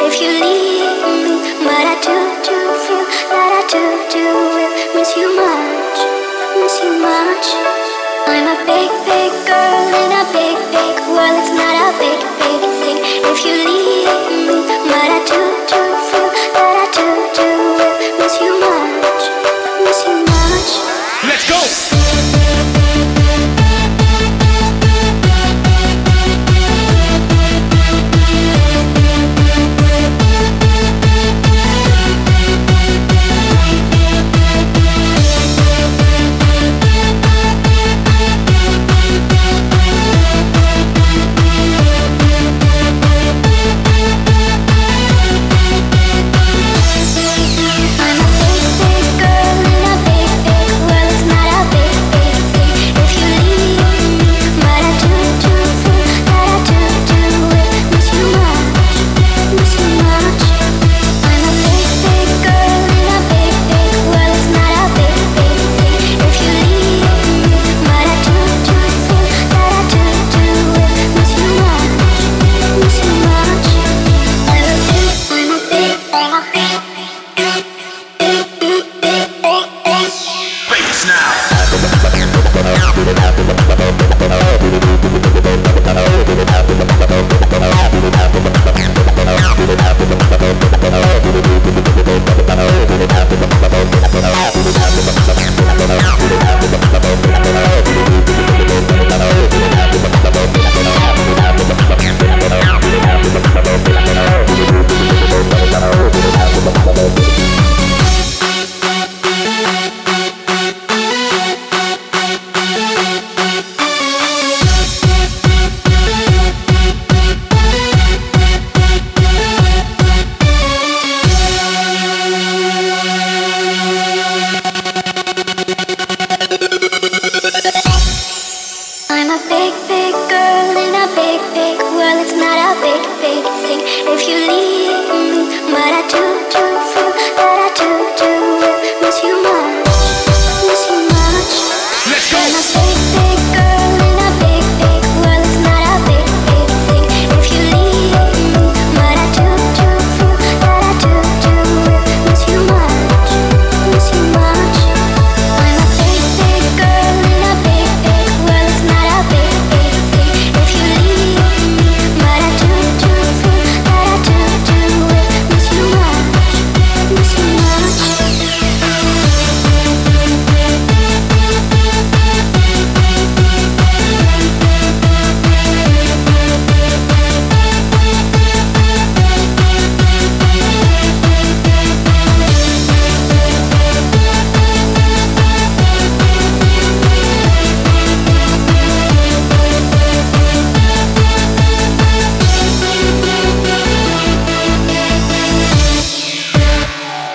if you leave me. But I do, do feel that I do, do will miss you much, miss you much. I'm a big, big girl in a big, big world. It's not a big, big thing if you leave me. But I do, do feel that I do, do will miss you much. if you leave